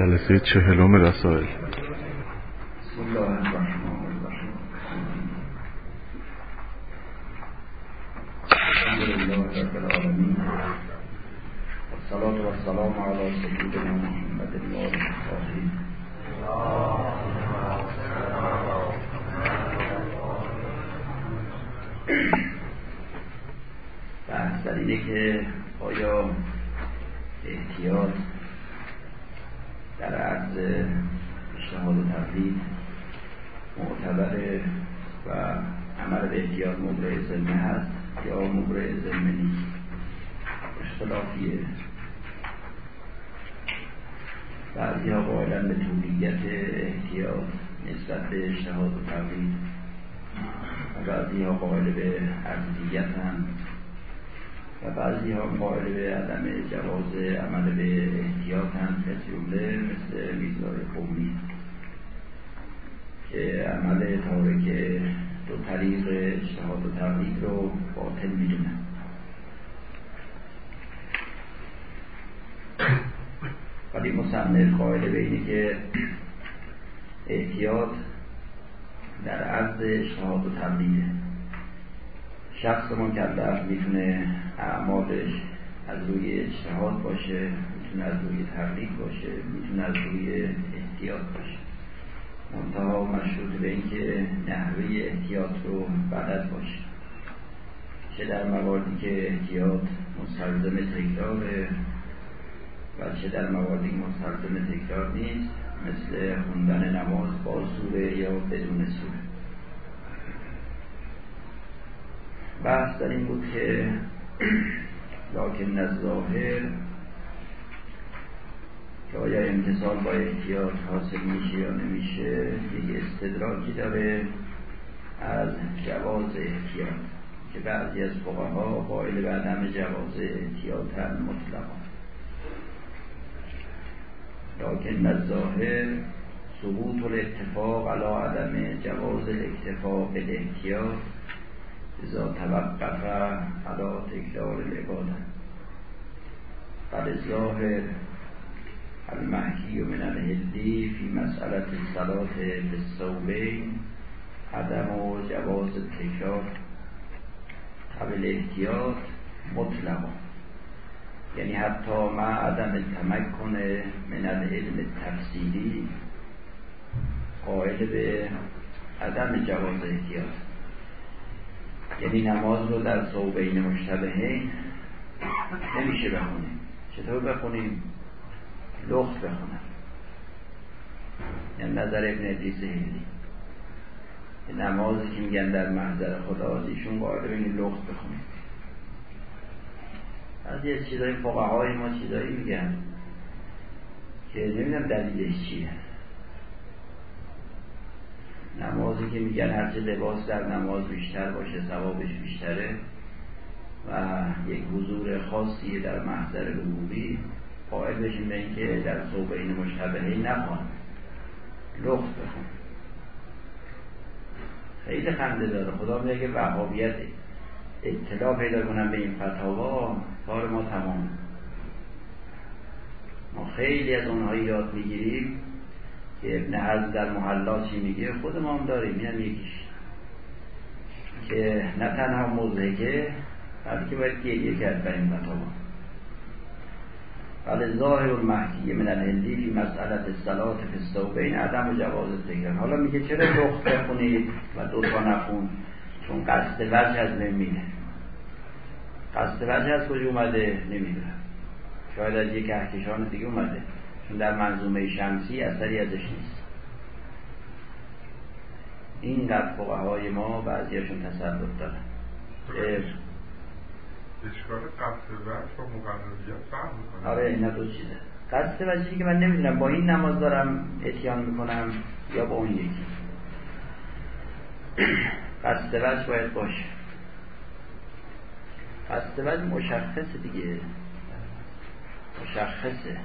جلسه چهلم رسائل بسم الله الرحمن الرحیم الحمد لله رب العالمین والصلاة والسلام على سيدنا محمد وآله الطاهرين بحث در اینه که آیا احتیاط در عرض اجتهاد و تقلید معتبره و عمل به احتیاط مبرع ذمه هست یا مبرع ذمه نیست اختلافیه بعضی ها قائلن به طولیت احتیاط نسبت به اجتهاد و تقلید و بعضی ها قائل به عرضیت هم و بعضی ها قائل به عدم جواز عمل به احتیاط هم جمله مثل میزای قومی که عمل تارک دو طریق اجتهاد و تقلید رو باطل می‌دونن ولی مصنف قائل به اینه که احتیاط در عرض اجتهاد و تقلیده شخص مکلف می‌تونه اعمالش از روی اجتهاد باشه می‌تونه از روی تقلید باشه می‌تونه از روی احتیاط باشه. منتها مشروط به اینکه نحوه احتیاط رو بلد باشه. چه در مواردی که احتیاط مستلزم تکراره و چه در مواردی که مستلزم تکرار نیست مثل خوندن نماز با سوره یا بدون سوره. بحث در این بود که لکن از ظاهر که آیا امتصال با احتیاط حاصل میشه یا نمیشه یک استدراکی داره از جواز احتیاط که بعضی از فقها قائل به عدم جواز احتیاط مطلقا. لکن از ظاهر ثبوت الاتفاق علی عدم جواز الاکتفاء بالاحتیاط اذا توقف علی تکرار العباده بل ظاهر المحکی من الهدی فی مسئله صلاة بالصوبین عدم و جواز تکرار قبل احتیاط مطلقا. یعنی حتی مع عدم التمکن من العلم تفصیلی قائل به عدم جواز احتیاط. یعنی نماز رو در صوبین مشتبهین نمیشه بخونیم چطور بخونیم؟ لخت بخونم. یعنی نظر ابن ادریس هندی نمازی که میگن در محضر خدا ایشون به این لخت بخونیم. از یه چیزای فقهای ما چیزایی میگن که نمی‌دونم دلیلش چیه. نمازی که میگن هرچه لباس در نماز بیشتر باشه ثوابش بیشتره. یک حضور خاصی در محضر ربوبی قائل بشیم به اینکه در صوبه این مشتبهی نخوان لخت بخون خیلی خنده داره. خدا میگه وهابیت اطلاع پیدا کنم به این فتاوا. کار ما تمام. ما خیلی از اونها یاد می‌گیریم که ابن حزم در محلا چی میگه؟ خود ما هم داریم. اینم یکیش. که نه تنها مزهکه بلکه باید گریه کرد بر این فتاوا ولی ظاهر المحکی من الهندی فی مسئلت فی الصوبین عدم و جواز تکرار. حالا میگه چرا لخت بخونید و دو تا نخون؟ چون قصد وجه از من میده قصد وجه از کجا اومده؟ نمی‌دونم. شاید از یک کهکشان دیگه اومده. چون در منظومه شمسی اثری ازش نیست. اینقدر فقهای ما بعضیشون تصرف دارن. اشکال قصد وجه با مقرریت فرق می‌کنه. آره اینا دو چیزه. قصد وجهی که من نمی‌دونم با این نماز دارم اتیان می‌کنم یا با اون یکی. قصد وجه باید باشه. قصد وجه مشخصه دیگه. مشخصه.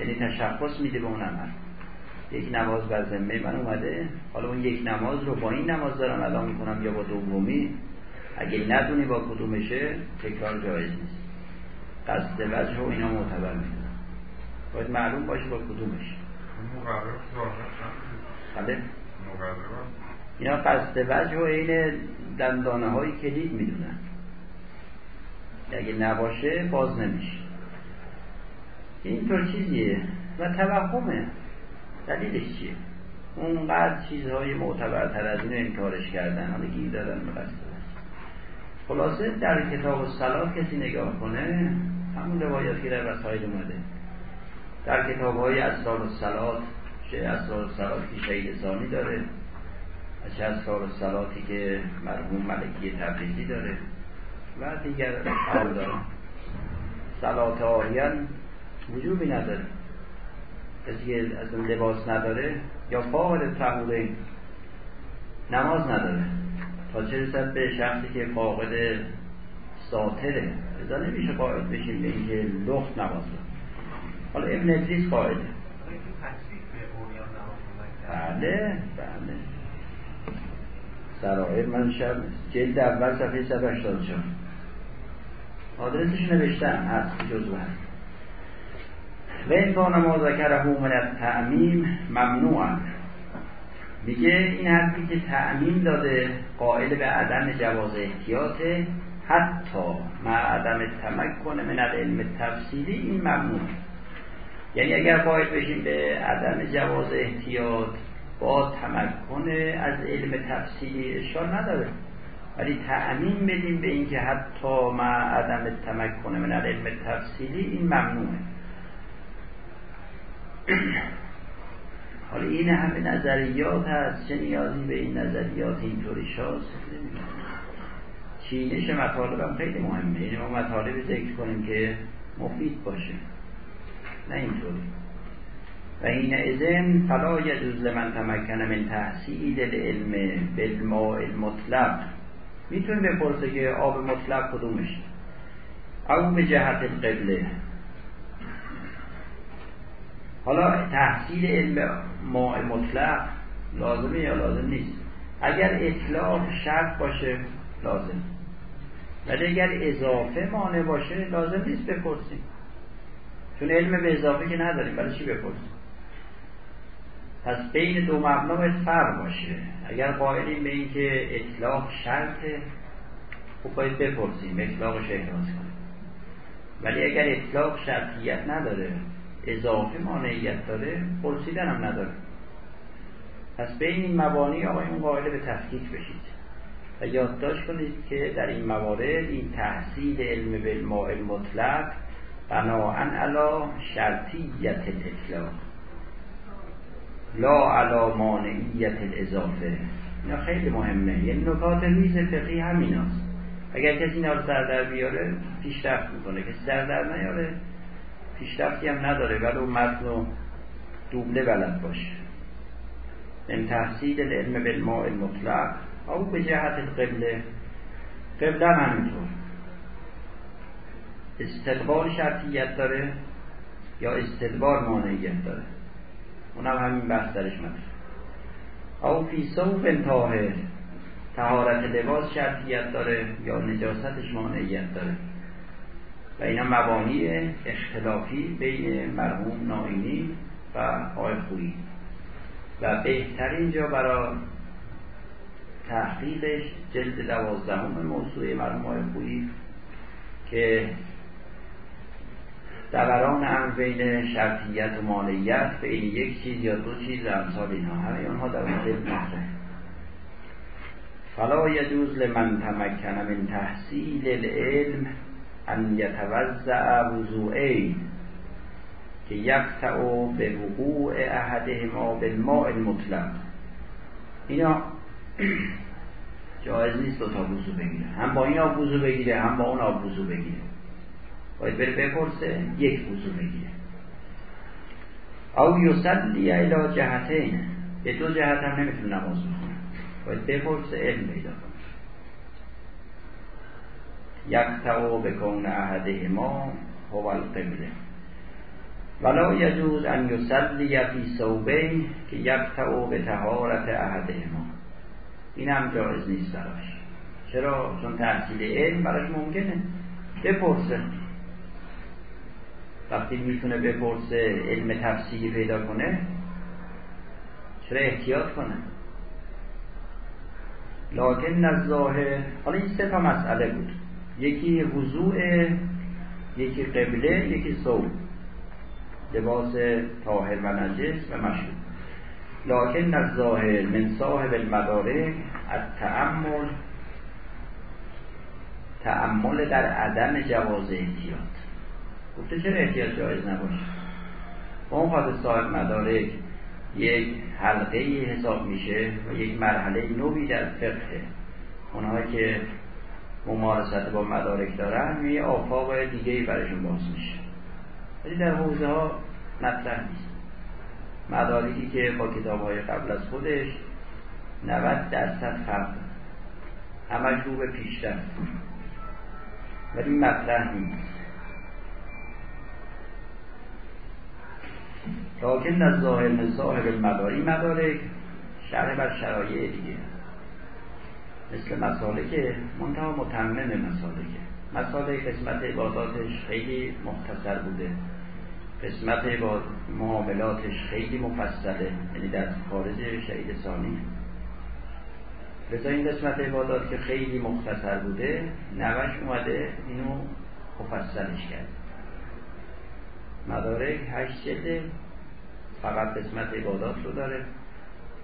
یعنی تشخص میده به اون عمل. یک نماز بر ذمه من اومده حالا اون یک نماز رو با این نماز دارم الان می‌کنم یا با دومی؟ اگه ندونی با کدومشه تکرار جایز نیست. قصد وجه و اینا معتبر می‌دونم باید معلوم باشه با کدومش بله؟ اینا قصد وجه و عین دندانه های کلید می‌دونن. اگه نباشه باز نمیشه. اینطور چیزیه؟ و توهمه. دلیلش چیه؟ اونقدر چیزهای معتبرتر از این انکارش کردن. حالا گیر دادن به قصد. خلاصه در کتاب الصلات کسی نگاه کنه همون روایاتی در وسایل اومده. در کتاب های اسرار الصلات چه اسرار که شهید ثانی داره و چه اسرار الصلاتی که مرحوم ملکی تبریزی داره و دیگر حال داره صلات آریان وجوبی نداره. کسی که از اون لباس نداره یا فاقد تحوره نماز نداره. تا چه رسد به شخصی که فاقد ساتره ازا نمیشه قائد بشیم به اینکه لخت نماز حالا ابن ادریس قائده بله بله. سرائر من شب جلد اول صفحه 184 آدرسش نوشتم هست جزو هست. و این کان ما ذکره من تعمیم ممنوعا. میگه این حرفی که تعمیم داده قائل به عدم جواز احتیاط حتی مع عدم تمکن من علم تفصیلی این ممنوع یعنی اگر قائل بشیم به عدم جواز احتیاط با تمکن از علم تفصیلی اشکال نداره. ولی تعمیم بدیم به اینکه حتی مع عدم تمکن من علم تفصیلی این ممنوعه. حالا این همه نظریات هست چه نیازی به این نظریات اینطوری شاست چینش مطالب هم خیلی مهمه. یعنی ما مطالب ذکر کنیم که مفید باشه. نه اینطوری. و این ازن فلا یجوز لمن تمکن من تحصیل العلم بالماء المطلق. می‌تونیم بپرسه که آب مطلق کدومش؟ او به جهت القبله حالا تحصیل علم ماء مطلق لازمه یا لازم نیست؟ اگر اطلاق شرط باشه لازم. ولی اگر اضافه مانع باشه لازم نیست بپرسیم. چون علم به اضافه که نداریم برای چی بپرسیم؟ پس بین دو مبنا باید فرق باشه. اگر قائلیم به اینکه اطلاق شرطه خب باید بپرسیم اطلاقش احراز کنیم. ولی اگر اطلاق شرطیت نداره اضافه مانعیت داره پرسیدن هم نداره. پس بین این مبانی آقایون قائل به تفکیک بشید و یادداشت کنید که در این موارد این تحصیل علم بالماء المطلق بناعا علا شرطیت الاطلاق لا علا مانعیت الاضافه. اینا خیلی مهمه. یه نکات ریز فقهی همین هست. اگر کسی اینا رو سر در بیاره پیشرفت می‌کنه. کسی سر در نیاره پیشرفتی هم نداره ولی اون متن و دوبله بلد باشه. من تحصیل العلم بالماء المطلق او به جهت قبله. هم همینطور. استقبال شرطیت داره یا استدبار مانعیت داره؟ اونم همین بحث درش مطرح او فی صوف انتاهه تهارت لباس شرطیت داره یا نجاستش مانعیت داره؟ و اینا مبانی اختلافی بین مرحوم ناینی و آقای خویی. و بهترین جا برای تحقیقش جلد دوازدهم موضوع مرحوم آقای خویی که دوران هم بین شرطیت و مانعیت بین یک چیز یا دو چیز امثال اینها. همه اونها در جلد مطرح فلا یجوز لمن تمکن من تحصیل العلم ان یتوزع وضوعین که یقطع به وقوع احدهما بالماء المطلق. اینا جایز نیست دو تا وضو بگیره. هم با این آب وضو بگیره هم با اون آب وضو بگیره. باید بره بپرسه یک وضو بگیره. او یصلی الی جهتین. به دو جهت هم نمی‌تونه نماز بخونه. باید بپرسه علم پیدا کنه. یقطع بکون احدهما هو القبله. ولا یجوز ان یصلی فی ثوبین که یقطع به طهارت احدهما. این هم جایز نیست براش. چرا؟ چون تحصیل علم براش ممکنه. بپرسه. وقتی می‌تونه بپرسه علم تفسیری پیدا کنه چرا احتیاط کنه؟ لکن از ظاهر حالا این سه تا مسئله بود. یکی وضوع یکی قبله یکی صوم. لباس طاهر و نجس و مشروب. لکن از ظاهر من صاحب المدارک از تعمل تعمل در عدم جواز احتیاط. گفته چرا احتیاط جایز نباشه؟ با اون خاطر صاحب مدارک یک حلقه حساب میشه و یک مرحله نوی در فقه. اونها که ممارست با مدارک دارن یه آفاق دیگه برشون باز میشه. ولی در حوزه ها مطرح نیست. مدارکی که با کتاب های قبل از خودش 90 درصد فرق همش رو به پیشرفت. ولی مطرح نیست. لکن از ظاهر صاحب المداری مدارک شرح بر شرایع دیگه. مثل مسالک منتها متمم مسالک. مسالک قسمت عباداتش خیلی مختصر بوده. قسمت با معاملاتش خیلی مفصله یعنی در خارج شهید ثانی. لذا این قسمت عبادات که خیلی مختصر بوده نوش اومده اینو مفصلش کرد. مدارک هشت جلده فقط قسمت عبادات رو داره.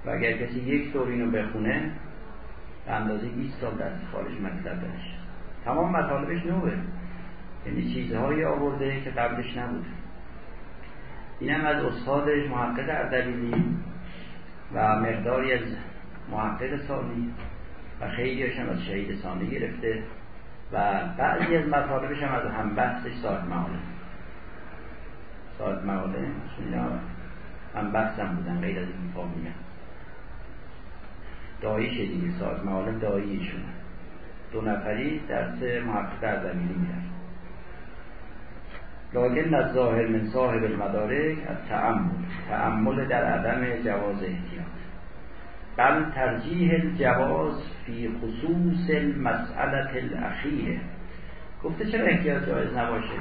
و اگر کسی یک دور اینو بخونه به اندازه 20 سال در خارج مطلب داشت تمام مطالبش نوه یعنی چیزهایی آورده که قبلش نبود. اینم از استادش محقق اردبیلی و مقداری از محقق ثانی و خیلی هم از شهید ثانی گرفته و بعضی از مطالبش هم از هم بحثش ساعت معاله ساعت معاله هم بحث هم بودن غیر از این فامیل داییش دیگه ساعت معالم داییشون دو نفری درس محقق اردبیلی میرن. لکن از ظاهر من صاحب المدارک از تعمل تعمل در عدم جواز احتیاط. بل ترجیح الجواز فی خصوص المسئله الاخیره گفته چرا احتیاط جایز نباشه؟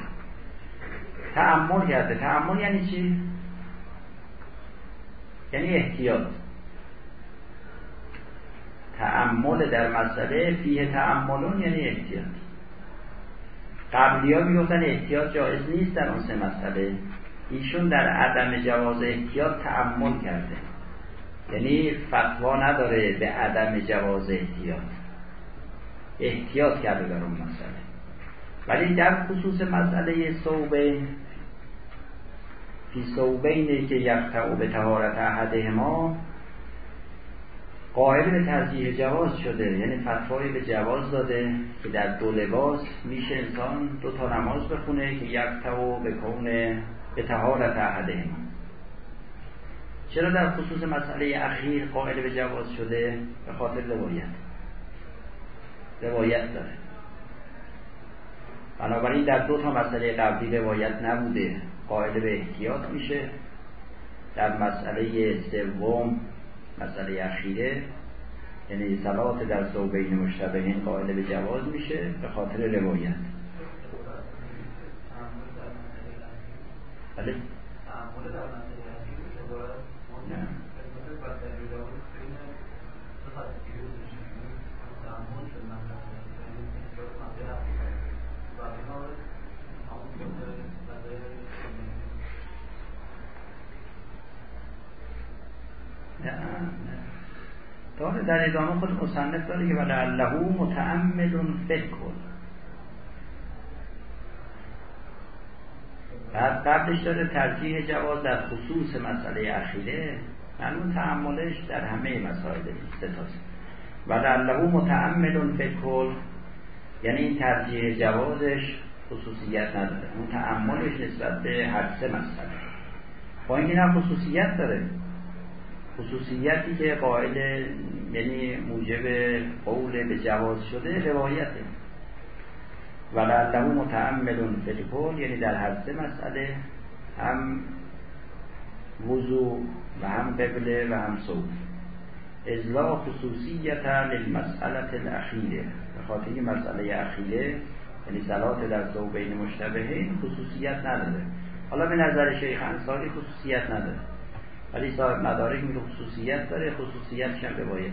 تعمل کرده. تعمل یعنی چی؟ یعنی احتیاط. تعمل در مسئله فیه تعملون یعنی احتیاط. قبلی ها می‌گفتن احتیاط جایز نیست در اون سه مسئله. ایشون در عدم جواز احتیاط تعمل کرده. یعنی فتوا نداره به عدم جواز احتیاط. احتیاط کرده در اون مسئله. ولی در خصوص مسئله صوبه فی صوبینه که یقتعو به تهارت احدهما قائل به ترجیح جواز شده یعنی فتوایی به جواز داده که در دو لباس میشه انسان دو تا نماز بخونه که یک تو به کونه به تهارت احده چرا در خصوص مسئله اخیر قائل به جواز شده؟ به خاطر روایت. روایت داره. بنابراین در دو تا مسئله قبلی روایت نبوده. قائل به احتیاط میشه. در مسئله سوم مسئله اخیره یعنی صلات در صوبین مشتبهین قائل به جواز میشه به خاطر روایت. بله؟ داره در ادامه خود مصنف داره که ولعله متعمد فکر. بعد قبلش داره ترجیح جواز در خصوص مسئله اخیره معلوم تعملش در همه مسائل ستاست ولعله متعمد فکر یعنی این ترجیح جوازش خصوصیت نداره. اون نسبت به هر سه مسئله. با نه خصوصیت داره. خصوصیتی که قائل یعنی موجب قول به جواز شده روایته. و لعله متعمل فی یعنی در هر سه مسئله هم وضوع و هم قبله و هم صوت. ازلا خصوصیت للمسئله الاخیره به خاطر این مسئله اخیره یعنی صلات در بین مشتبهین خصوصیت نداره. حالا به نظر شیخ انصاری خصوصیت نداره. ولی صاحب مدارک میگه خصوصیت داره خصوصیتش هم روایت؟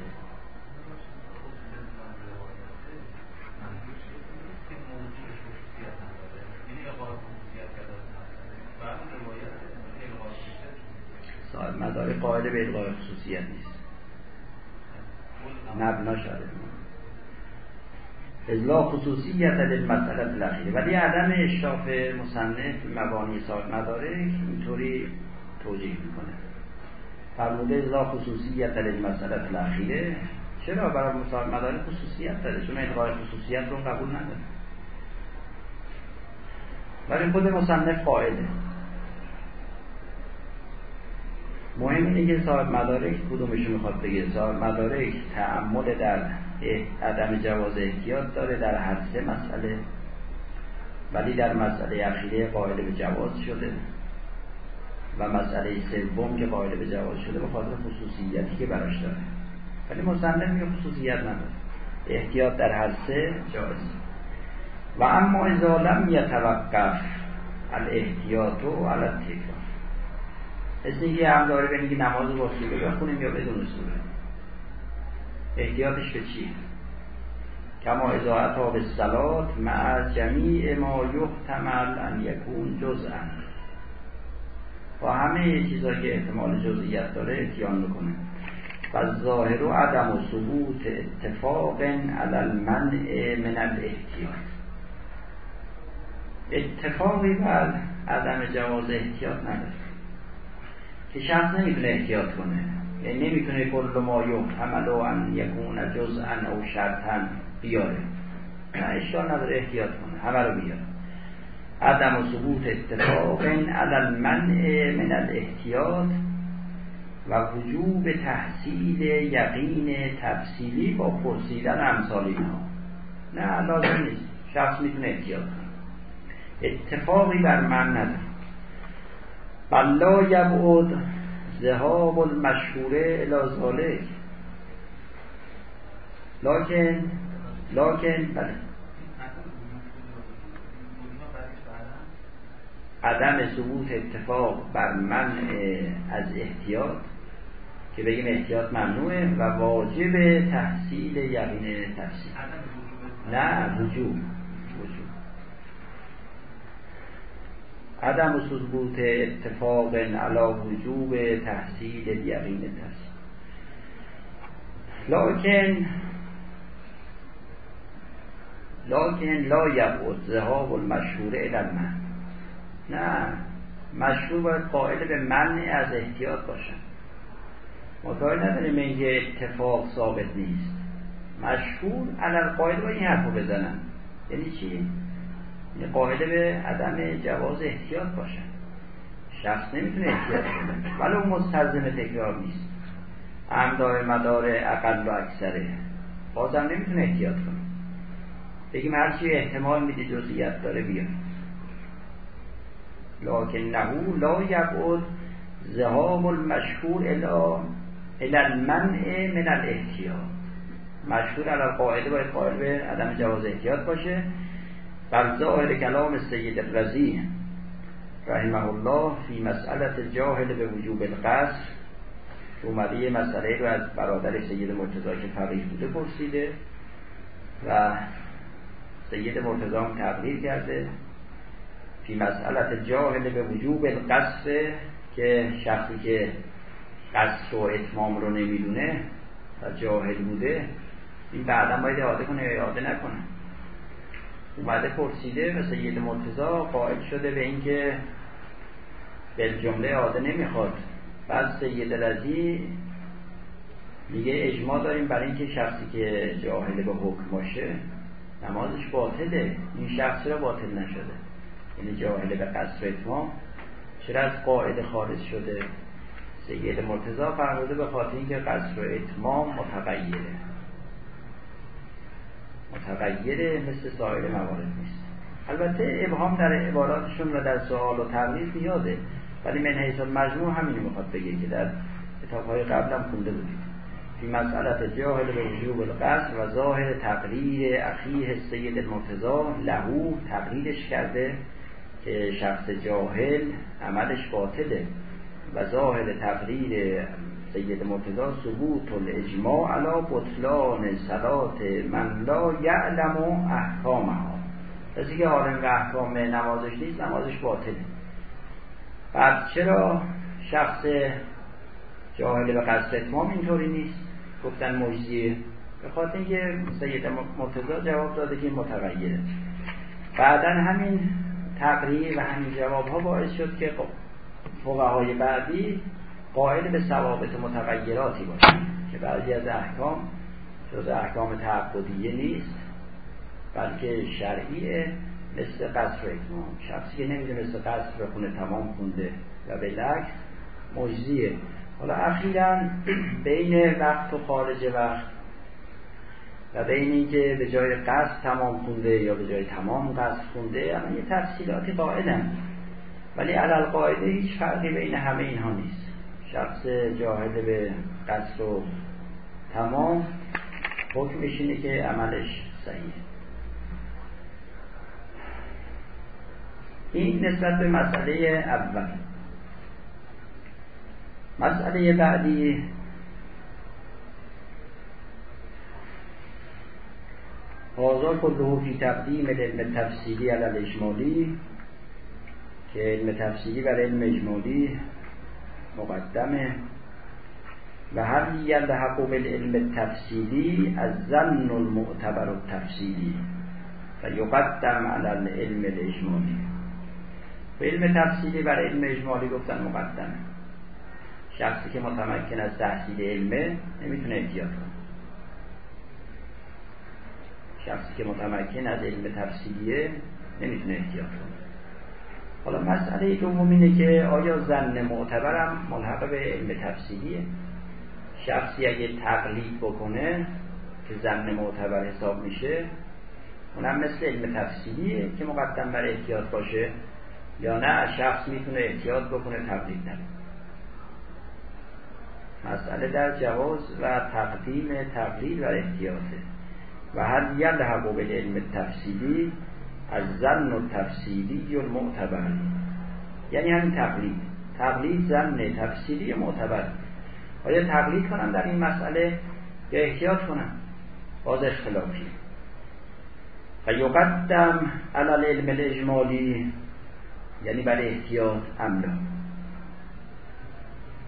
صاحب مدارک قائل به الغای خصوصیت نیست. مبنا شده ازلا خصوصیت للمسئله الاخیره ولی عدم اشراف مصنف مبانی صاحب مدارک اینطوری توجیه می‌کنه. فرموده ازلا خصوصیت للمسئله الاخیره چرا برای مدارک خصوصیت داره؟ چون الغای خصوصیت رو قبول نداره. ولی خود مصنف قائله مهم اینه که صاحب مدارک کدومشو می‌خواد بگه؟ صاحب مدارک تعمل در عدم جواز احتیاط داره در هر سه مسئله ولی در مسئله اخیره قائل به جواز شده. و مسئله سوم که قائل به جواز شده به خاطر خصوصیتی که براش داره. ولی مصنف میگه خصوصیت نداره. احتیاط در هر سه جایز و اما اذا لم یتوقف الاحتیاط و الاتفاق مثل اینکه هم داره بگه نماز با سوره بخونیم یا بدون سوره احتیاطش به چیه کما ازاعت ها به سلات مع جمیع ما یحتمل ان یکون جزءا. با همه چیزهایی که احتمال جزئیت داره اتیان بکنه و ظاهر و عدم و ثبوت اتفاق علی المنع من الاحتیاط. اتفاقی بر عدم جواز احتیاط نداره. که شخص نمی‌تونه احتیاط کنه. یعنی نمی‌تونه کل ما یحتمل ان یکون جزءا او شرطا بیاره. اشکال نداره احتیاط کنه. همه رو بیاره. عدم ثبوت اتفاق علی المنع من الاحتیاط و وجوب تحصیل یقین تفصیلی با پرسیدن امثال اینها. نه لازم نیست. شخص می‌تونه احتیاط اتفاقی بر من نداره. بلا یبعد ذهاب المشهوره الى ذالک لکن لکن بله. عدم ثبوت اتفاق بر منع از احتیاط که بگیم احتیاط ممنوعه و واجب تحصیل یقین تفسیر. نه وجوب عدم ثبوت اتفاق علا وجوب تحصیل یقین تحصیل لکن لکن لا یبعد ذهاب المشهور الالمن نه. مشهور باید قائل به منع از احتیاط باشن. ما کاری نداریم اینکه اتفاق ثابت نیست. مشهور علل قائل با این حرفو بزنن. یعنی چی؟ یعنی قائل به عدم جواز احتیاط باشن. شخص نمی‌تونه احتیاط کنه ولو مستلزم تکرار نیست. امدار مدار اقل و اکثره. بازم نمی‌تونه احتیاط کنه. بگیم هرچی احتمال میده جزئیت داره بیاد. لکن نهو لا یبعد ذهاب المشهور الا الى المنع من الاحتیاط. مشهور علی قاعده باید قائل به عدم جواز احتیاط باشه. بر ظاهر کلام سید الرزی رحمه الله فی مسئله جاهل به وجوب القصر. اومده یه مسئله رو از برادر سید مرتضی که فقیه بوده پرسیده و سید مرتضی هم تبریر کرده. فی مسئله جاهل به وجوب القصر که شخصی که قصر و اتمام رو نمی‌دونه و جاهل بوده این بعدا باید اعاده کنه یا اعاده نکنه. اومده پرسیده و سید مرتضا قائل شده به اینکه به جمله اعاده نمی‌خواد. بعد سید رضی میگه اجماع داریم برای اینکه شخصی که جاهل به حکم باشه نمازش باطله. این شخص را باطل نشده؟ یعنی جاهل به قصر اتمام چرا از قاعده خارج شده. سید مرتضا فرموده به خاطر اینکه قصر اتمام متغیره. متغیره مثل سایر موارد نیست. البته ابهام در عباراتشون و در سوال و تقریر میاده ولی من حیث مجموع همینو می‌خواد بگه که در کتابهای قبلم خونده بودید. فی مسئله جاهل به وجوب القصر و ظاهر تقریر اخیه سید المرتضا لهو تقریرش کرده. که شخص جاهل عملش باطله و ظاهر تقریر سید مرتضا ثبوت الاجماع علا بطلان صلات من لا یعلم احکامها. کسی که عالم به احکام نمازش نیست نمازش باطله. بعد چرا شخص جاهل به قصد اتمام اینطوری نیست؟ گفتن مجزیه به خاطر اینکه سید مرتضا جواب داده که متغیره. بعدا همین تقریر و همین جواب ها باعث شد که فقهای بعدی قائل به ثوابت متغیراتی باشن که بعضی از احکام جز احکام تعبدیه نیست بلکه شرعیه مثل قصر و اتمام شخصی که نمیده مثل قصر خونه تمام خونده و بالعکس مجزیه حالا اخیرا بین وقت و خارج وقت و بین اینکه به جای قصد تمام خونده یا به جای تمام قصد خونده اما یه تفصیلاتی قائلن. ولی علال قاعده هیچ فرقی بین همه اینها نیست. شخص جاهل به قصد و تمام حکمش اینه که عملش صحیح این نسبت به مسئله اول. مسئله بعدی هازا کله فی تقدیم علم تفصیلی علی اجمالی که علم تفصیلی بر علم اجمالی مقدمه. و هر یلحق بالعلم تفصیلی از زن المعتبر التفصیلی و یقدم علی العلم الاجمالی. به علم تفصیلی بر علم اجمالی گفتن مقدمه. شخصی که متمکن از تحصیل علمه نمی‌تونه احتیاط کنه. شخصی که متمکن از علم تفصیلیه نمی‌تونه احتیاط کنه. حالا مسئله دوم اینه که آیا زن معتبرم ملحق به علم تفصیلیه شخصی اگه تقلید بکنه که زن معتبر حساب میشه اونم مثل علم تفصیلیه که مقدم بر احتیاط باشه یا نه شخص می‌تونه احتیاط بکنه تقلید نکنه. مسئله در جواز و تقدیم تقلید و احتیاطه. و هر یلحق به علم تفصیلی از زن و تفصیلی معتبر. یعنی همین تقلید. تقلید زن تفصیلی معتبر. آیا تقلید کنم در این مسئله؟ یا احتیاط کنم باز اختلافی و یقدم علال علم الاجمالی یعنی برای احتیاط املا.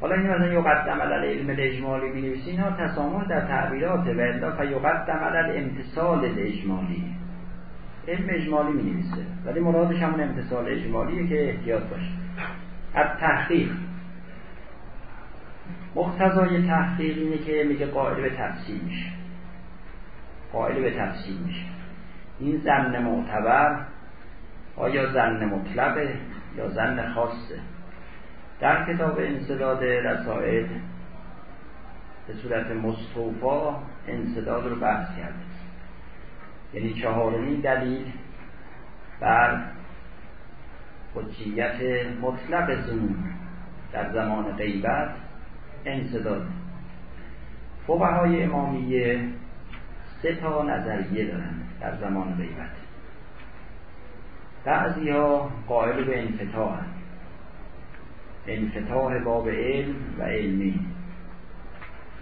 حالا این مثلا یقدم علل علم الاجمالی بنویسی اینا تسامح در تعبیرات و الا فیقدم علل امتصال الاجمالی. علم اجمالی می نویسه ولی مرادش همون امتصال اجمالیه که احتیاط باشه. از تحقیق. مقتضای تحقیق اینه که میگه قائل به تفصیل میشه. قائل به تفصیل میشه. این زن معتبر آیا زن مطلقه یا زن خاصه؟ در کتاب انصداد رسائل به صورت مستوفا انصداد رو بحث کرده. یعنی چهارمین دلیل بر حجیت مطلق زنون در زمان غیبت انصداد. فقهای امامیه سه تا نظریه دارن در زمان غیبت. بعضی ها قائل به انفتاح انفتاح باب علم و علمی.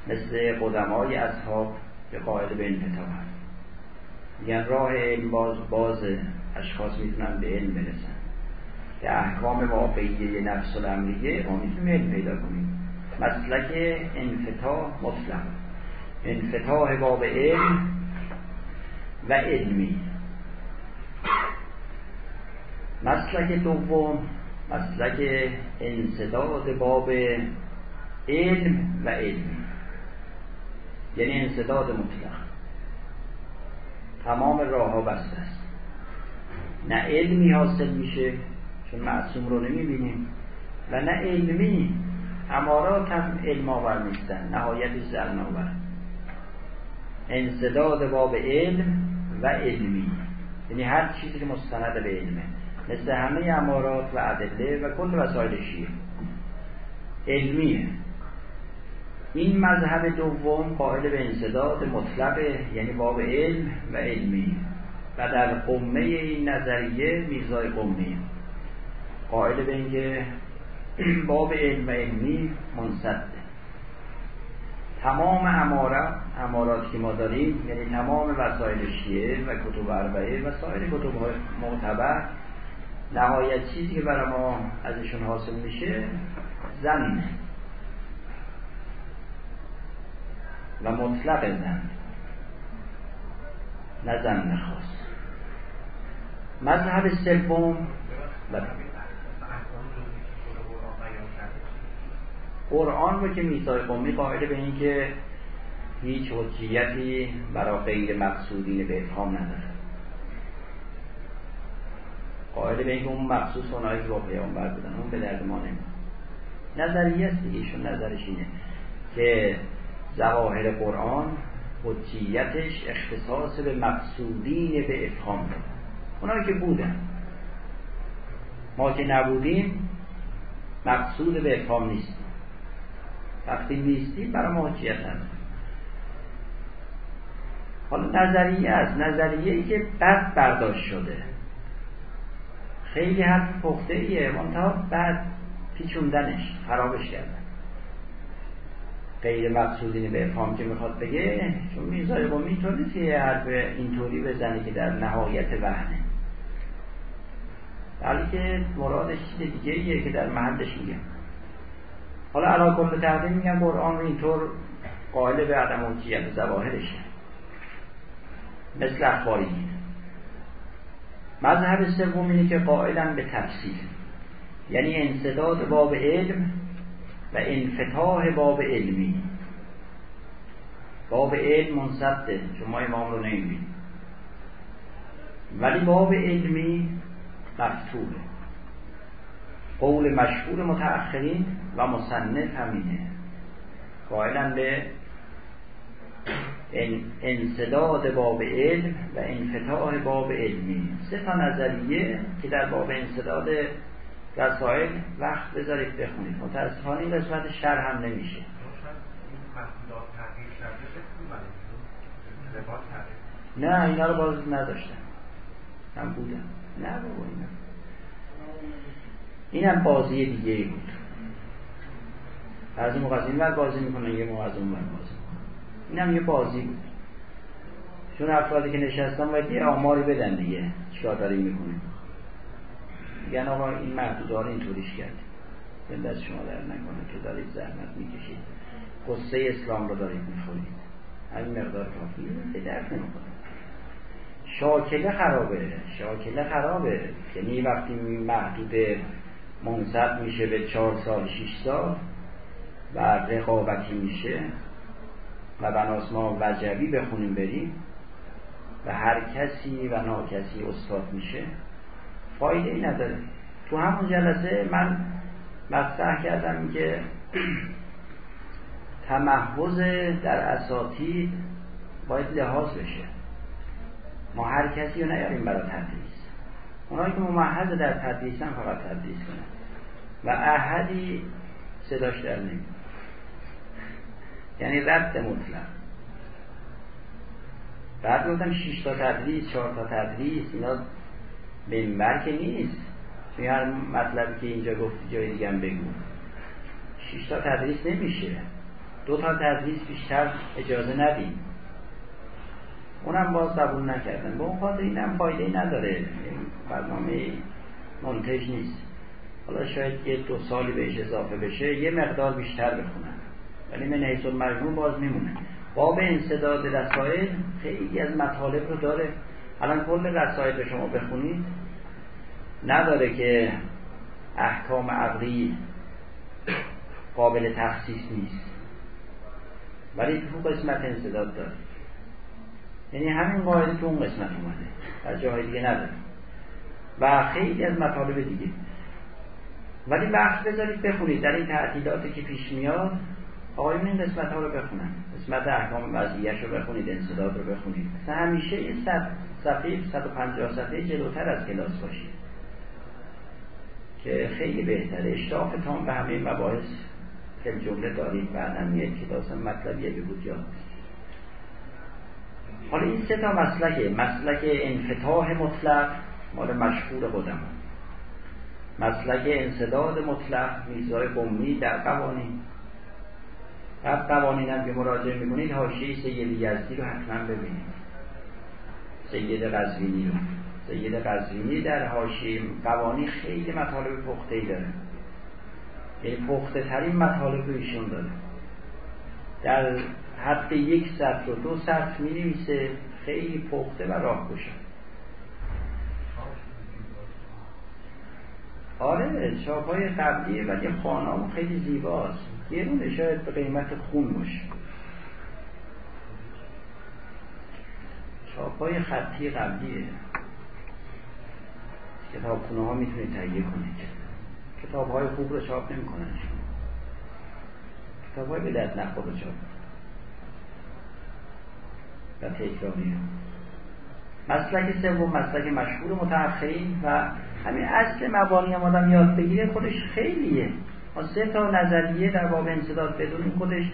مثل قدمای اصحاب که قائل به انفتاح هست. راه علم باز باز اشخاص می‌تونن به علم برسن. که احکام واقعی نفس الامریه ما می‌تونیم علم پیدا کنیم. مسلک انفتاح مطلق. انفتاح باب علم و علمی. مسلک دوم مسلک انصداد باب علم و علمی یعنی انصداد مطلق. تمام راه ها بسته است. نه علمی حاصل میشه چون معصوم رو نمی‌بینیم. و نه علمی امارات هم علم آور نیستن نهایتی زرن آور. انصداد باب علم و علمی. یعنی هر چیزی که مستند به علمه. مثل همه امارات و ادله و کل وسایل شیعه. علمیه این مذهب دوم قائل به انصداد مطلق یعنی باب علم و علمی. و در قمه این نظریه میرزای قمه قائل به اینکه باب علم و علمی منصده تمام امارات اماراتی که ما داریم یعنی تمام وسایل شیعه و کتب اربعه و سایر کتب معتبر نهایت چیزی که برای ما ازشون حاصل میشه زن و مطلق زن نه زن خاص. مذهب سوم قرآن رو که میسای قومی قائل به این که هیچ حجیتی برای غیر مقصودین به افهام نداره. قائل به اینکه اون مخصوص اونایی که با پیامبر بودن اون به درد ما نظریه است ایشون نظرش اینه که ظواهر قرآن حجیتش اختصاص به مقصودین به افهام داره اونایی که بودن. ما که نبودیم مقصود به افهام نیستیم. وقتی نیستیم برای ما حجیت نداره. حالا نظریه است نظریه ای که بد برداشت شده. خیلی حرف پخته ایه منتها بعد پیچوندنش خرابش کردن. غیر مقصودینی به افهام که می‌خواد بگه چون میزای با نیست که حرف اینطوری بزنه که در نهایت وحنه ولی که مرادش چیز دیگه ایه که در محلش میگه. حالا علا کل تقدیم میگم قرآن اینطور قائل به عدم حجیت زواهرشه. مثل اخباری. مذهب سوم اینه که قائلن به تفسیر. یعنی انصداد باب علم و انفتاح باب علمی. باب علم منصده ما امام رو نمی‌بینیم ولی باب علمی مفتوحه. قول مشهور متأخرین و مصنف همینه. قائلا به انصداد باب علم و انفتاح باب علمی سه تا نظریه که در باب انصداد رسائل وقت بذارید بخونید. متاسفانه این قسمت شر هم نمیشه. نه اینا رو باز نداشتم. هم بودم. نه بابا اینا. اینم بازی دیگه ای بود. از موقع از این بازی می‌کنن یه موقع از اون بازی این هم یه بازی بود. چون افرادی که نشستن باید یه آماری بدن دیگه. چیکار داریم می‌کنیم؟ میگن آقا این محدودار اینطوریش کرد. به دست شما در نکنه. که دارید زحمت می‌کشید. قصه اسلام رو دارید می‌خورید. همین مقدار کافیه به درد نمی‌کنه شاکله خرابه. شاکله خرابه. یعنی وقتی محدود منصب میشه به چهار سال شیش سال و رقابتی میشه. و بناس ما وجبی بخونیم بریم و هر کسی و ناکسی استاد میشه فایده ای نداره. تو همون جلسه من مطرح کردم که تمحوز در اساتید باید لحاظ بشه. ما هر کسی رو نیاریم برای تدریس. اونایی که ممحض در تدریسن فقط تدریس کنن. و احدی صداش در نمید یعنی رد مطلق بعد گفتم 6 تا تدریس 4 تا تدریس اینا منبر که نیست. چون هر مطلبی که اینجا گفتی جای دیگه هم بگو. 6 تا تدریس نمیشه. دو تا تدریس بیشتر اجازه ندیم. اونم باز قبول نکردن. به اون خاطر اینم فایده نداره. برنامه منتج نیست. حالا شاید یه دو سالی بهش اضافه بشه یه مقدار بیشتر بخونن. ولی من حیث مجموع باز میمونه باب انصداد رسائل خیلی از مطالب رو داره. الان کل رسائل به شما بخونید. نداره که احکام عقلی قابل تخصیص نیست. ولی تو قسمت انصداد داره. یعنی همین قاعده تو اون قسمت اومده. از جاهای دیگه نداره. و خیلی از مطالب دیگه. ولی وقت بذارید بخونید. در این تعطیلاتی که پیش میاد آقایون این قسمت ها رو بخونن قسمت احکام وضعیش رو بخونید انصداد رو بخونید. مثلا همیشه این صد صفحه 150 صفحه جلوتر از کلاس باشید. که خیلی بهتره. اشتاف تام به همه مباحث فل جمله دارید بعدا یک کلاس. هم مطلبیه بود یاد حالا این سه تا مسلکه. مسلک انفتاح مطلق مال مشهور خودم. مسلک انصداد مطلق میزای قومی در قوانین. بعد قوانین هم که مراجعه می‌کنید حاشیه سید یزدی رو حتما ببینید سید قزوینی رو. سید قزوینی در حاشیه قوانین خیلی مطالب پخته ای داره. یعنی پخته ترین مطالب ایشون داره. در حد یک سطر و دو سطر می نویسه خیلی پخته و راه بشه آره چاپ های قبلیه ولی خانه خیلی زیباست. یه شاید به قیمت خون باشه. چاپ های خطی قبلیه. کتاب خونه ها می‌تونید تهیه کنید. کتاب های خوب رو چاپ نمی کنن کتاب های به دست نخور رو چاپ و تکراری. مسلک سوم مسلک مشهور متأخرین و همین اصل مبانی آدم یاد بگیره خودش خیلیه. سه تا نظریه در باب انصداد بدونیم خودش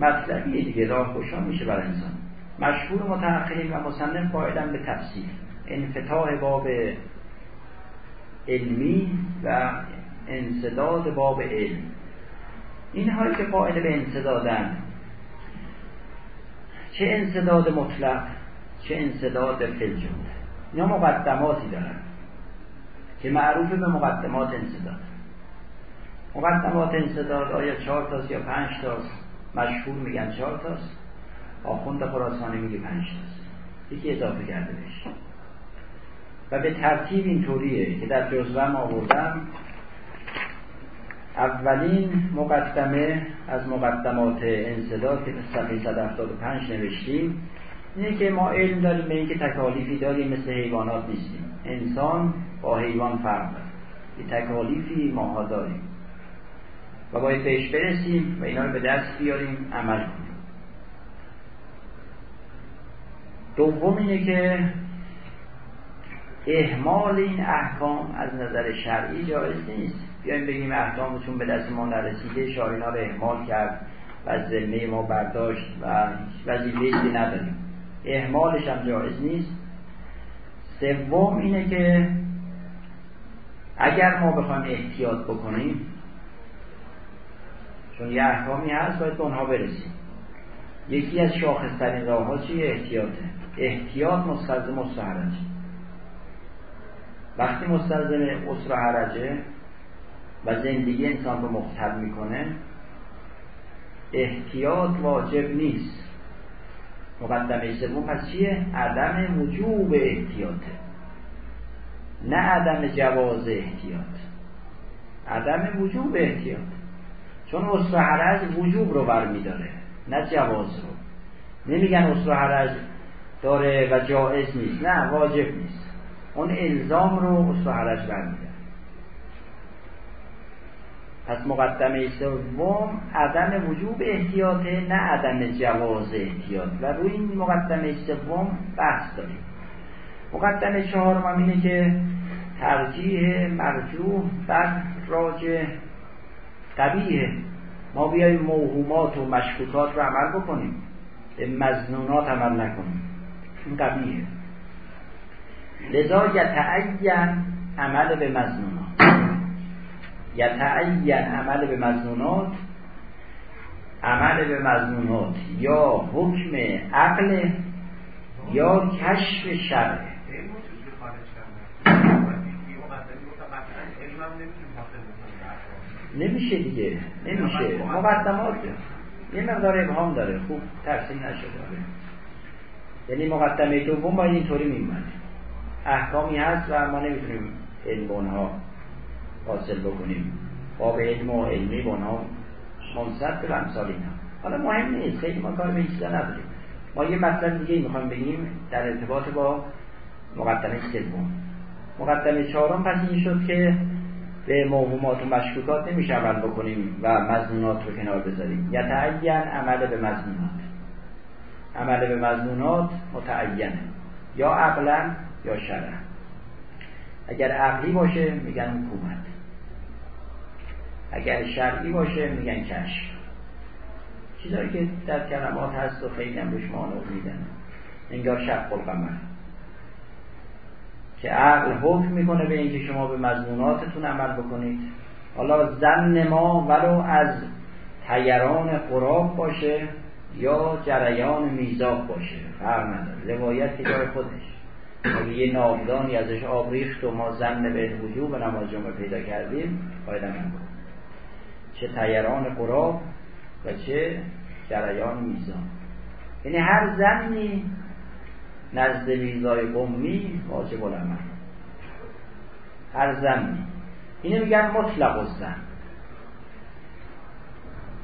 مطلبیه دیگه راه خوشان میشه برای انسان. مشهور متأخرین و مصنف قائلن به تفسیر انفتاح باب علمی و انصداد باب علم. این هایی که قائل به انصدادن چه انصداد مطلق چه انصداد فلجون اینا مقدماتی دارن که معروف به مقدمات انصداد مقدمات انصداد آیا چهار تاست یا پنج تاست؟ مشهور میگن چهار تاست. آخوند خراسانی میگه پنج تاست. یکی اضافه کرده بشه و به ترتیب اینطوریه که در جزوه ما آوردم. اولین مقدمه از مقدمات انصداد که صفحه 175 نوشتیم اینه که ما علم داریم به اینکه تکالیفی داریم مثل حیوانات نیستیم. انسان با حیوان فرق داره. تکالیفی ماها داریم. و باید بهش برسیم و اینا رو به دست بیاریم عمل کنیم. دوم اینه که احمال این احکام از نظر شرعی جایز نیست. بیایم بگیم احکامتون به دست ما نرسیده شارینا رو احمال کرد و ذمه ما برداشت و وظیفه نداریم. احمالش هم جایز نیست. سوم اینه که اگر ما بخوایم احتیاط بکنیم چون یه احکامی هست باید به اونها برسیم. یکی از شاخصترین راه ها چیه احتیاطه احتیاط مستلزم حرجه. وقتی مستلزم اسر حرجه و زندگی انسان رو مختل می‌کنه احتیاط واجب نیست. مقدمه سوم پس چیه؟ عدم وجوب احتیاطه نه عدم جواز احتیاط. عدم وجوب احتیاط. چون اصر حرج وجوب رو برمیداره نه جواز رو. نمیگن اصر حرج داره و جائز نیست نه واجب نیست. اون الزام رو اصر حرج برمیداره. پس مقدمه سوم عدم وجوب احتیاطه نه عدم جواز احتیاط. و روی این مقدمه سوم بحث داریم. مقدمه چهارم اینه که ترجیح مرجوح بر راجع طبیعه ما بیاییم موهومات و مشکوکات رو عمل بکنیم. به مزنونات عمل نکنیم. این طبیعه لذا یتعین عمل به مزنونات. یتعین عمل به مزنونات عمل به مزنونات. یا حکم عقل یا کشف شرع. نمیشه دیگه. نمیشه. مقدمات. یه مقدار ابهام داره. خوب ترسیم نشده. یعنی مقدمه دوم باید اینطوری میمونه. احکامی هست و ما نمی‌تونیم علم اونها حاصل بکنیم. باب علم و علمی به اونها منصد به امثال اینا. حالا مهم نیست. خیلی ما کار به این چیزا نداریم. ما یه مطلب دیگه می‌خوایم بگیم در ارتباط با مقدمه سوم. مقدمه چهارم پس این شد که به موهومات و مشکوکات نمیشه عمل بکنیم و مزنونات رو کنار بذاریم. یتعین عمل به مزنونات عمل به مزنونات متعینه یا عقلا یا شرع اگر عقلی باشه میگن حکومت. اگر شرعی باشه میگن کشف. چیزایی که در کلمات هست و خیلی هم روش مانور میدن. انگار شق القمر که عقل حکم می‌کنه به اینکه شما به مضموناتتون عمل بکنید. حالا زن ما ولو از تیران قراب باشه یا جریان میزاب باشه فرق نداره. روایت جای خودش. اگه یه ناودانی ازش آب ریخت و ما زن به وجوب نماز جمعه پیدا کردیم باید هم چه تیران قراب و چه جریان میزان یعنی هر زنی نزد میزای قمی واجب العمل. هر زنی اینو میگن مطلق زن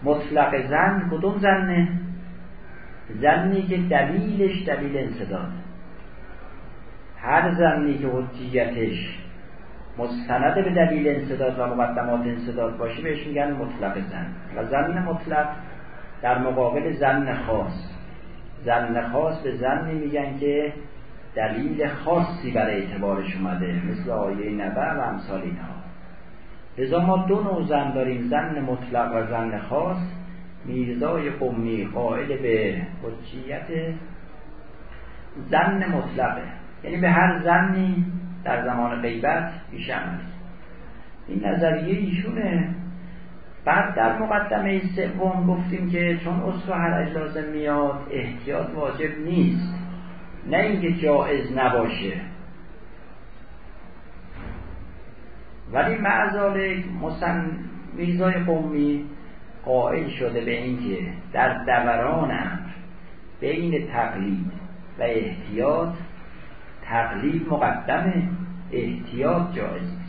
مطلق زن کدوم زنه؟ زنی که دلیلش دلیل انصداد هر زنی که حجیتش مستند به دلیل انصداد و مقدمات انصداد باشه بهش میگن مطلق زن. و زن مطلق در مقابل زن خاص. زن خاص به زنی میگن که دلیل خاصی برای اعتبارش اومده مثل آیه نبع و امثال اینها. لذا ما دو نوع زن داریم زن مطلق و زن خاص. میرزای قمی قائل به حجیت زن مطلقه. یعنی به هر زنی در زمان غیبت بیشم این نظریه ایشونه بعد در مقدمه سوم گفتیم که چون اصل حرج لازم میاد احتیاط واجب نیست. نه اینکه جائز نباشه. ولی معذالک مسن میزای قومی قائل شده به اینکه در دوران امر بین تقلید و احتیاط تقلید مقدمه احتیاط جایز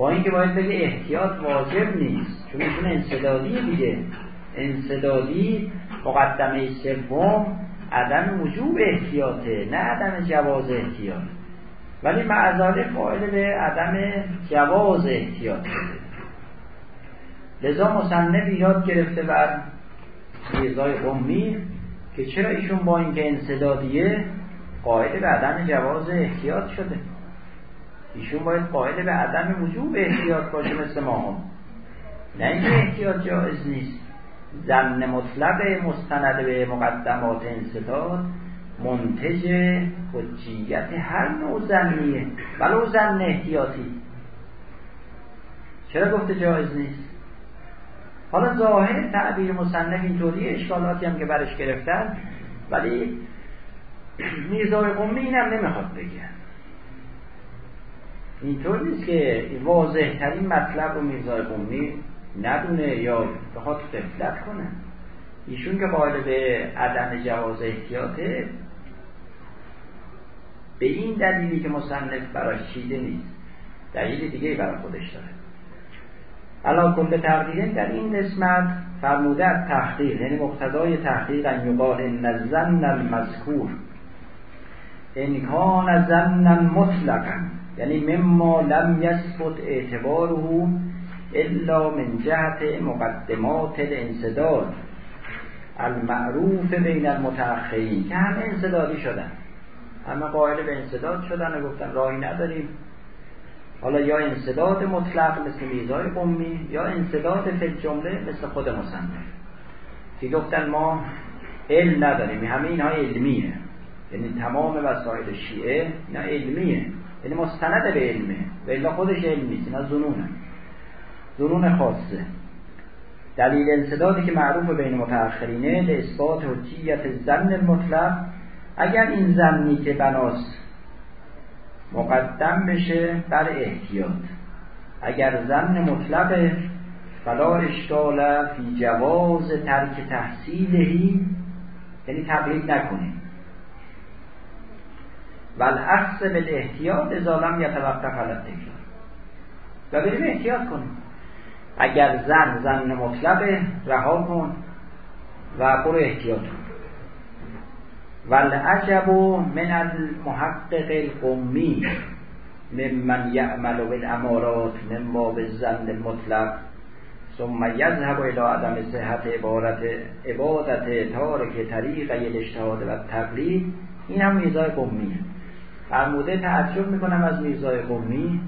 با اینکه باید بگه احتیاط واجب نیست چون ایشون انصدادی دیگه. انصدادی مقدمه سوم عدم وجوب احتیاطه نه عدم جواز احتیاط. ولی معذاره قائل به عدم جواز احتیاط. لذا مصنف ایراد گرفته بر میرزای قمی که چرا ایشون با اینکه انصدادیه قائل به عدم جواز احتیاط شده. ایشون باید قائل به عدم وجوب احتیاط باشه مثل ما هم. نه اینکه احتیاط جایز نیست. زن مطلق مستند به مقدمات انصداد منتج حجیت هر نوع زنیه ولو زن احتیاطی. چرا گفته جایز نیست؟ حالا ظاهر تعبیر مصنف اینطوری اشکالاتی هم که برش گرفتن ولی میرزای قمی اینم نمی‌خواد بگه. اینطور نیست که واضح ترین مطلب رو میرزای قمی ندونه یا بخواد قفلت کنه. ایشون که قائل به عدم جواز احتیاطه به این دلیلی که مصنف براش چیده نیست. دلیل دیگه برای خودش داره. الان کل تقدیر در این قسمت فرموده از تحقیق یعنی مقتضای تحقیق ان یقال ان الزن المذکور. ان کان زنا مطلقا. یعنی مما لم یثبت اعتباره الا من جهت مقدمات الانصداد المعروف بین المتأخرین که همه انصدادی شدن. همه قائل به انصداد شدن و گفتن راهی نداریم. حالا یا انصداد مطلق مثل میزای قمی یا انصداد فی جمله مثل خود مصنف. که گفتن ما علم نداریم. همه اینها علمیه. یعنی تمام وسایل شیعه اینا علمیه. یعنی مستند به علمه و الا خودش علم نیست اینا زنونه. زنون خاصه. دلیل انصدادی که معروف بین متأخرینه به اثبات حجیت زن مطلق اگر این زنی که بناست مقدم بشه بر احتیاط. اگر زن مطلق فلا اشکال فی جواز ترک تحصیلهی یعنی تقلید نکنیم. و الاخص به احتیاط ازالم یتوقف علی تکرار و بریم احتیاط کنیم. اگر زن زن مطلق رها کن و برو احتیاط کن. والعجب من المحقق القمی ممن یعمل باب الزن المطلق. ثم یذهب الى عدم صحت عبارت عبادت تارک طریق الاجتهاد و تقلید. این هم میزای قمیه. فرموده تعجب می‌کنم از میزای قمی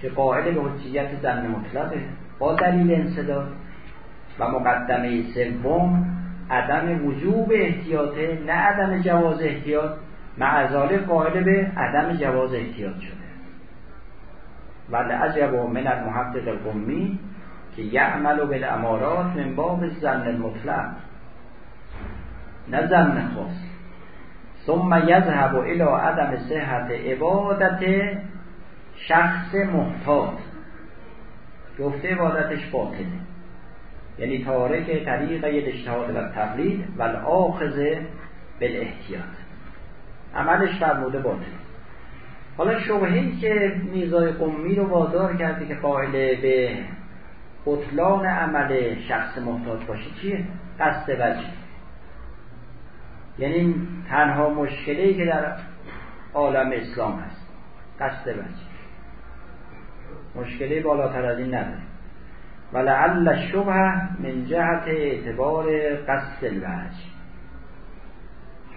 که قائل به حجیت زن مطلقه. با دلیل انصداد و مقدمه سوم عدم وجوب احتیاطه نه عدم جواز احتیاط معذاله قائل به عدم جواز احتیاط شده. ولی عجب من المحقق القمی که یعمل بالامارات من باب زن المطلق. نه زن خاص. ثم یذهب الى عدم صحت عبادت شخص محتاط. گفته عبادتش باطله یعنی تارک طریق اجتهاد و تقلید و الاخذ بالاحتیاط. عملش فرموده باطل حالا شبهی که میزای قمی رو وادار کرده که قائل به بطلان عمل شخص محتاط باشه چیه؟ قصد وجه. یعنی تنها مشکلی که در عالم اسلام هست قصد وجه مشکلی بالاتر از این نداره. ولعل الشبه من جهت اعتبار قصد الوجه.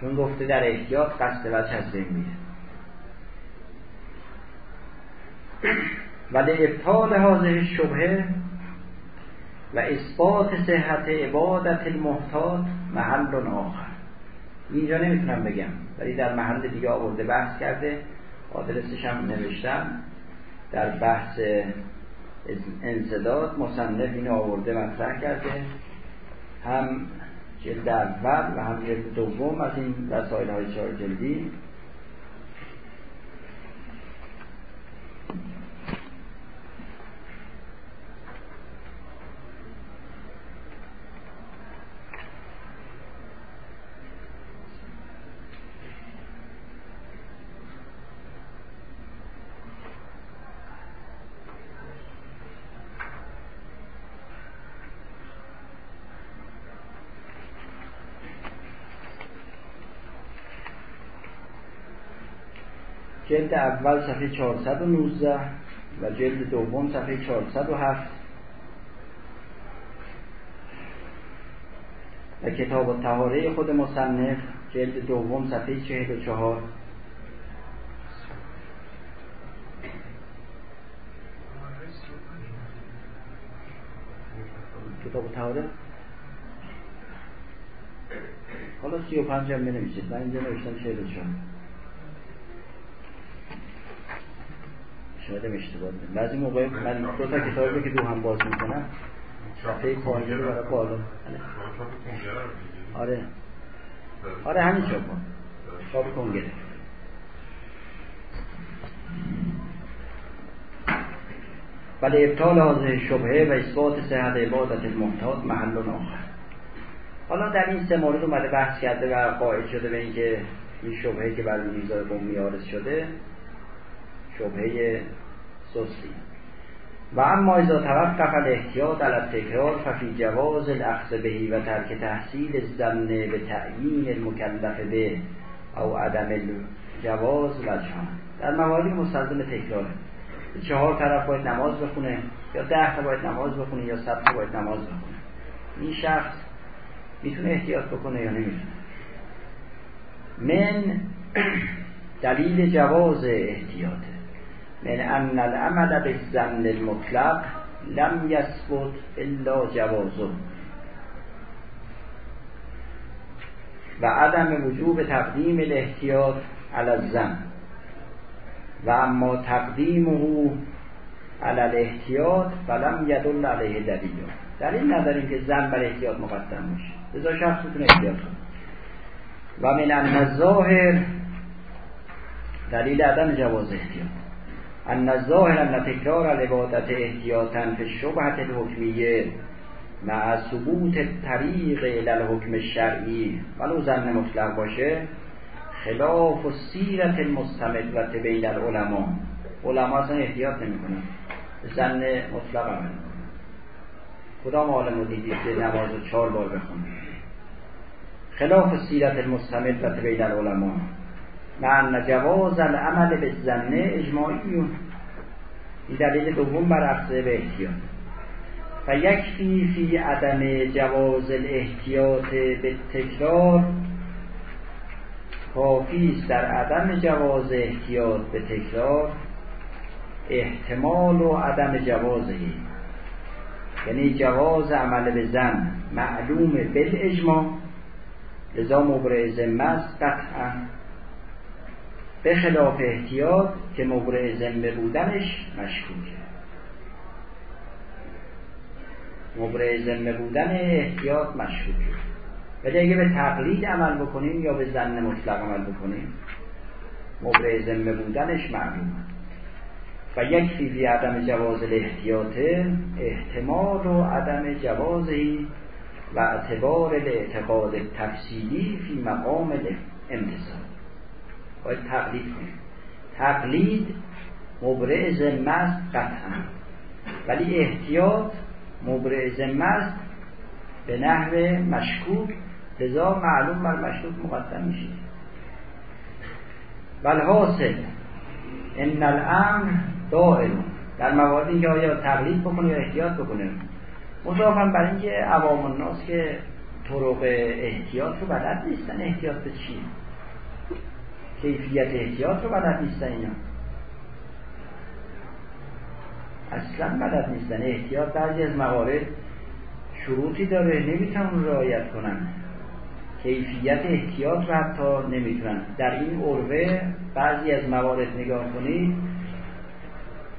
چون گفته در احتیاط قصد وجه از بین میره. ولی ابطال حاضر شبه و اثبات صحت عبادت المحتاط محل آخر. اینجا نمی‌تونم بگم ولی در محل دیگه آورده بحث کرده آدرسش هم نوشتم. در بحث انصداد مصنف اینو آورده مطرح کرده. هم جلد اول و هم جلد دوم از این رسائل های چهار جلدی. جلد اول صفحه 419 و جلد دوم صفحه 407 و کتاب تهاره خود مصنف جلد دوم صفحه 44 کتاب تهاره حالا 35 هم بنویسید من اینجا نوشتم 44 شاید اشتباه دارم بعضی موقع من دو تا کتابی که دو هم باز می‌کنم صفحه پایینی رو برای بالا. آره. آره همین چاپ چاپ کنگره. ولی ابطال حاضر شبهه و اثبات صحت عبادت المحتاط محل آخر. حالا در این سه مورد اومده بحث کرده و قائل شده به اینکه این شبهه که برای میزای قومی آرز شده. شبهه سستی و اما اذا توقف الاحتیاط على التکرار ففی جواز الاخذ بهی و ترک تحصیل الزن به تعیین المکلف به او عدم جواز وجهان در مواردی مستلزم تکراره. چهار طرف باید نماز بخونه یا ده تا باید نماز بخونه یا صد تا باید نماز بخونه. این شخص می‌تونه احتیاط بکنه یا نمی‌تونه؟ من دلیل جواز احتیاطه. من ان العمل زن المطلق لم یثبت الا جوازه و عدم وجوب تقدیم الاحتیاط علی الزن و اما تقدیمه علی الاحتیاط فلم یدل علیه دلیل. دلیل نداریم که زن بر احتیاط مقدم باشه. لذا شخص احتیاط کنه و من الظاهر دلیل عدم جواز احتیاط. ان الظاهر ان تکرار العبادت احتیاطا فی شبهت الحکمیه مع ثبوت طریق الحکم شرعی. ولو زن مطلق باشه خلاف و سیرت المستمدت بین العلماء. علما اصلا احتیاط نمی‌کنن. زن مطلق عمل کدام عالم رو دیدید که نماز رو چهار بار بخونه خلاف سیرت المستمدت بین العلماء. مع جواز العمل به زنه اجماعی. این دلیل دوم بر به احتیاط. و یکفی فی عدم جواز الاحتیاط به تکرار کافی است در عدم جواز احتیاط به تکرار احتمال و عدم جوازه یعنی جواز عمل به زن معلوم بالاجماع لذا مبرع ذمه است قطعا. به خلاف احتیاط که مبرع ذمه بودنش مشکوکه مبرع ذمه بودن احتیاط مشکوکه ولی اگه به تقلید عمل بکنیم یا به زن مطلق عمل بکنیم مبرع ذمه بودنش معلومه و یک فی عدم جواز الاحتیاط احتمال و عدم جوازی و اعتبار الاعتقاد تفصیلی فی مقام امتصال باید تقلید کنیم تقلید مبرع ذمه است قطعا. ولی احتیاط مبرع ذمه است به نحو مشکوک لذا معلوم بر مشکوک مقدم میشه. والحاصل ان الامر دائر در مواردی که آیا تقلید بکنه یا احتیاط بکنه. مضافم بر اینکه عوام الناس که طرق احتیاط رو بلد نیستن احتیاط به چی؟ کیفیت احتیاط رو بلد نیستن اینا. اصلا بلد نیستن. احتیاط بعضی از موارد شروطی داره نمی‌تونن رعایت کنن. کیفیت احتیاط رو حتی نمی‌تونن. در این عروه بعضی از موارد نگاه کنید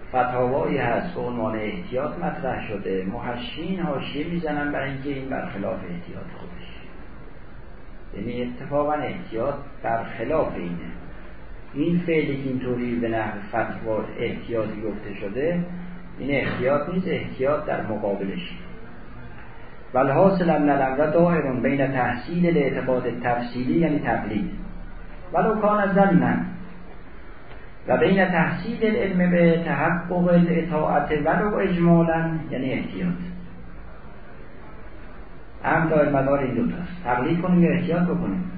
فتاوایی هست به عنوان احتیاط مطرح شده. محشین حاشیه می‌زنن برای اینکه این برخلاف احتیاط خودش یعنی اتفاقا احتیاط برخلاف اینه. این فعلی اینطوری به نحو فتوا احتیاطی گفته شده این احتیاط نیست احتیاط در مقابلش. والحاصل ان الامر دائر بین تحصیل الاعتقاد تفصیلی یعنی تقلید ولو کان ظنا و بین تحصیل العلم به تحقق الاطاعت ولو اجمالا یعنی احتیاط. هم دائر مدار این دوتاست تقلید کنیم یا احتیاط بکنیم؟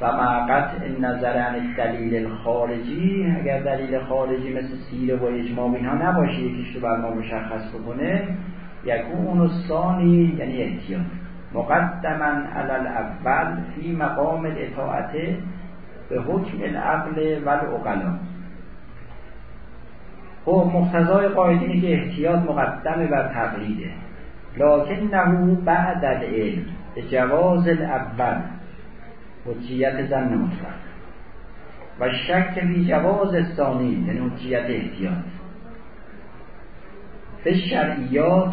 فمع قطع نظر عن دلیل خارجی اگر دلیل خارجی مثل سیره و اجماع اینها نباشه یکیش رو بر ما مشخص بکنه یکون ثانی یعنی احتیاط. مقدما علی الاول فی مقام الاطاعت به حکم العقل و العقلا. خب مقتضای قاعده که احتیاط مقدمه بر تقلیده. لکنه بعد العلم به جواز الاول. حجیت زن مطلق. و شک بی جواز ثانی یعنی حجیت احتیاط. به شرعیات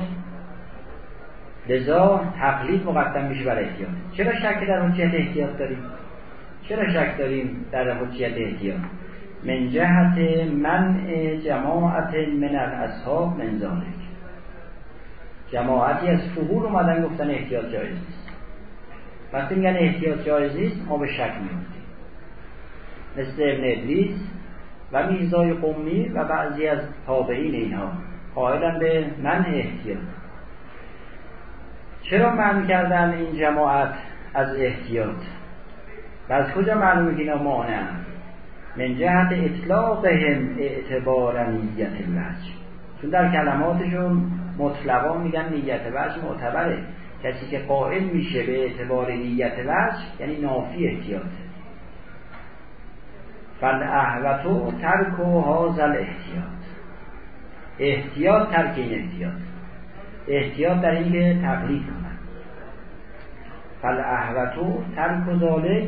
لذا تقلید مقدم میشه بر احتیاط. چرا شک در حجیت احتیاط داریم؟ چرا شک داریم در حجیت احتیاط؟ من جهت منع جماعت من الاصحاب من ذالک جماعتی از فهول اومدن گفتن احتیاط جایز نیست. وقتی میگن احتیاط جایز نیست ما به شک میفتیم مثل ابن ادریس و میرزای قومی و بعضی از تابعین اینها قائلن به من احتیاط. چرا من کردن این جماعت از احتیاط؟ و از کجا معلومه که اینا مانع من جهت اطلاقهم اعتبار نیت الوجه چون در کلماتشون مطلقا میگن نیت وجه معتبره. کسی که قائل میشه به اعتبار نیت وجه یعنی نافی احتیاطه فالاحوتو ترک و حاضل احتیاط احتیاط ترک این احتیاط. احتیاط در اینکه تقلید کنن. فالاحوتو ترک و ذالک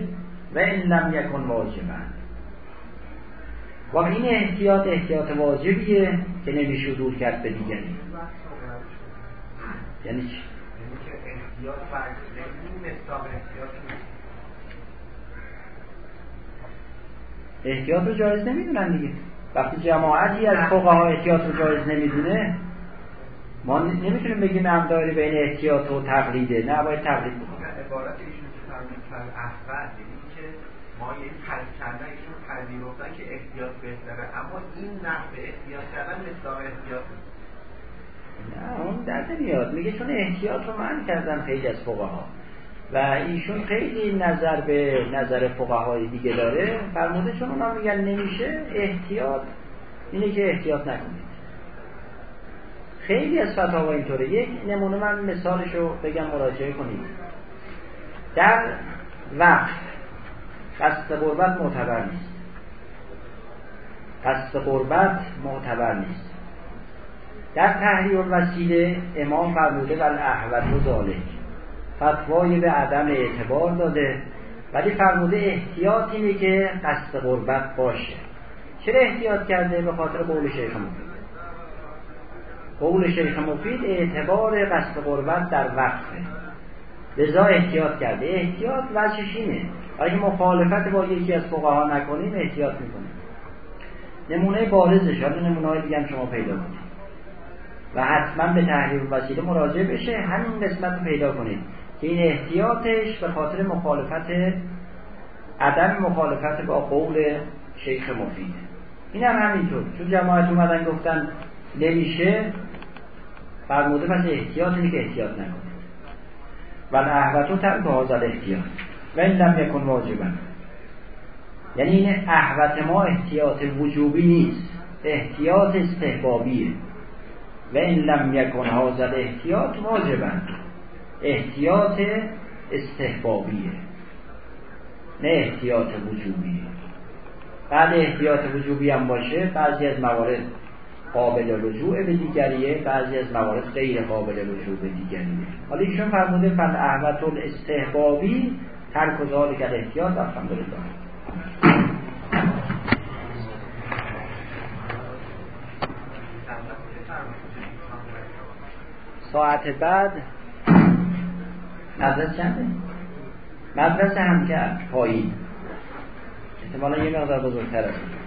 و این لم یکن واجبا. و این احتیاط احتیاط واجبیه که نمیشه دور کرد به دیگری. یعنی چی؟ احتیاط رو جایز نمی‌دونن دیگه. وقتی جماعتی از ها احتیاط رو جایز نمی‌دونه ما نمی‌تونیم بگیم هم داری بین احتیاط و تقلیده. نه باید تقلید بکنیم. عبارت ایشون که یعنی که ما یه کردن ایشون پذیرفتن که احتیاط بهتره. اما این نحوه احتیاط کردن مثل احتیاط نه اون در نمیاد. میگه چون احتیاط رو من کردن خیلی از فقها. و ایشون خیلی نظر به نظر فقهای دیگه داره. فرموده چون اونا میگن نمیشه احتیاط اینه که احتیاط نکنید. خیلی از فتاوا اینطوره. یک نمونه من مثالش رو بگم مراجعه کنید. در وقت قصد قربت معتبر نیست. قصد قربت معتبر نیست. در تحریر وسیله امام فرموده و الاحوت و ذالک فتوای به عدم اعتبار داده ولی فرموده احتیاط اینه که قصد قربت باشه. چرا احتیاط کرده؟ به خاطر قول شیخ مفید. قول شیخ مفید اعتبار قصد قربت در وقفه. لذا احتیاط کرده. احتیاط وجهش اینه. اگه مخالفت با یکی از فقها نکنیم احتیاط می‌کنیم. نمونه بارزش حالا نمونه دیگه هم شما پیدا کنید. و حتما به تحریر وسیله مراجعه بشه همین قسمت رو پیدا کنید. که این احتیاطش به خاطر مخالفت عدم مخالفت با قول شیخ مفید. این هم همینطور. چون جماعت اومدن گفتن نمیشه. فرموده پس احتیاط اینه که احتیاط نکنید. و احوتو به حاضر احتیاط. و این لم یکن واجبن. یعنی این احوت ما احتیاط وجوبی نیست. احتیاط استحبابیه. و این لم یکن حاضر احتیاط واجبن احتیاط استحبابیه نه احتیاط وجوبیه. بعد احتیاط وجوبی هم باشه بعضی از موارد قابل رجوع به دیگریه بعضی از موارد غیر قابل رجوع به دیگریه. حالا ایشون فرموده فل احوت الاستحبابی ترک و ذالک الاحتیاط الحمدلله. ساعت بعد مدرسه چنده؟ مدرسه هم کرد پایین احتمالا یه مقدار بزرگتر است